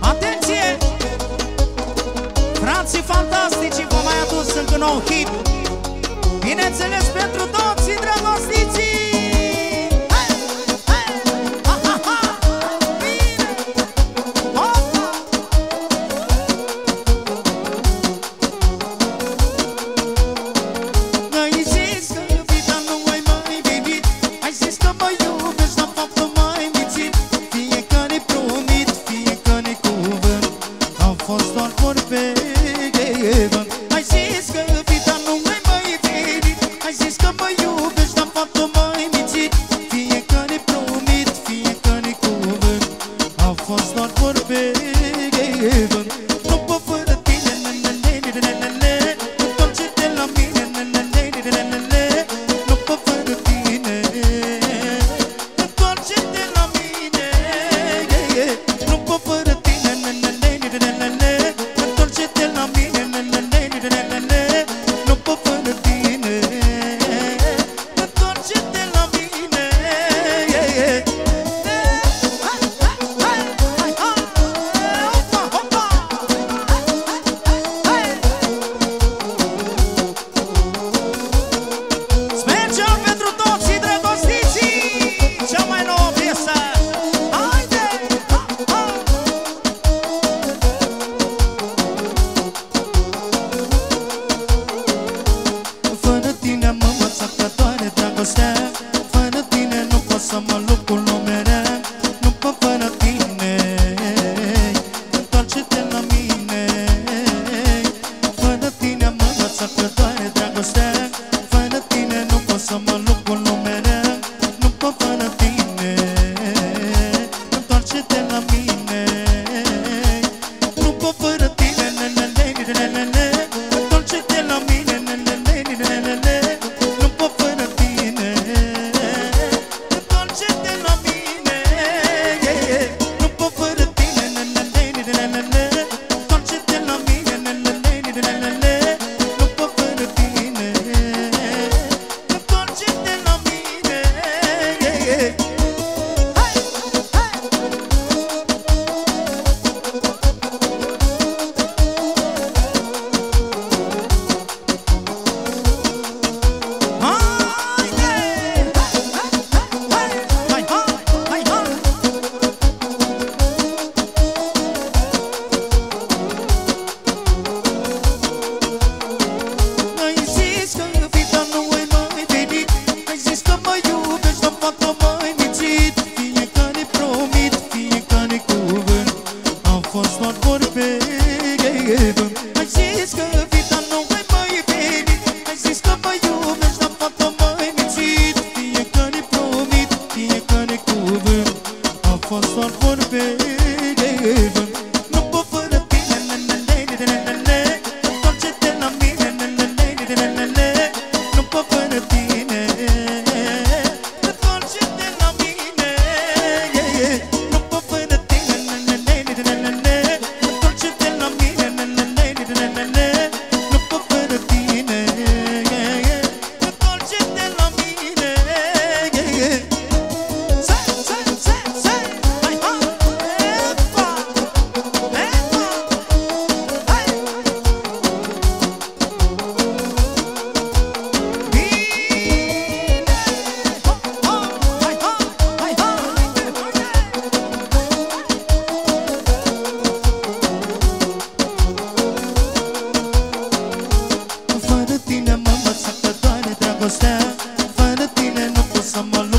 Atenție! Franții fantastici vă mai adus încă nou hit Bineînțeles pentru toți dragostea dragostea Fără tine nu pot să mă lupt cu lumea. Nu pot fără tine Întoarce-te la mine. Fără tine am învățat că doare dragostea Fără tine nu pot să mă lupt cu lumea. Nu pot fără tine Întoarce-te la mine. Nu pot fără tine, ne, ne, ne, ne, ne, ne, ne. for someone, baby. dragostea. Fără tine nu pot să mă lupt.